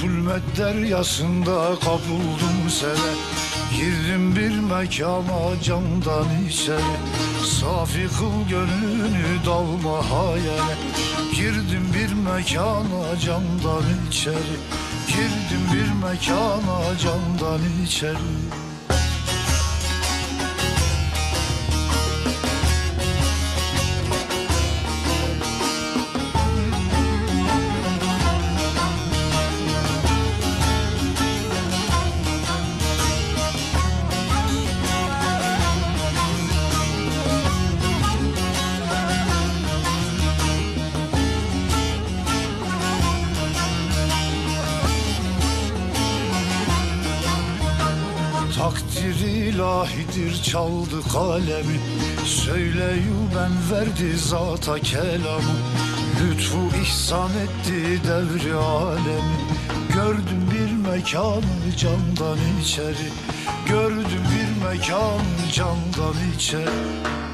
Hasret deryasında kapıldım sene Girdim bir mekana camdan içeri. Safi kıl gönlünü dalma hayale. Girdim bir mekana camdan içeri. Girdim bir mekana camdan içeri Takdir ilahidir çaldı kalemi. Söyleyu ben verdi zata kelamı. Lütfu ihsan etti devri alemi. Gördüm bir mekanı camdan içeri. Gördüm bir mekanı camdan içeri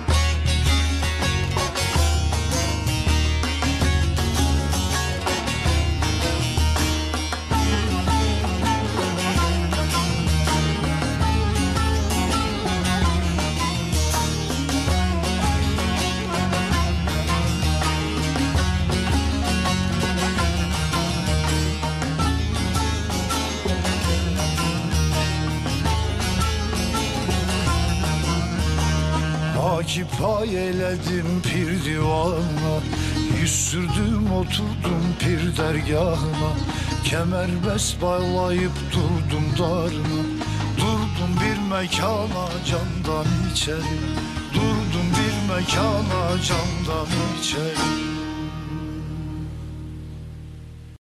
Haki pay eyledim pir divana. Yüz sürdüm oturdum pir dergahına. Kemer bes bağlayıp durdum darına. Durdum bir mekana camdan içeri. Durdum bir mekana camdan içeri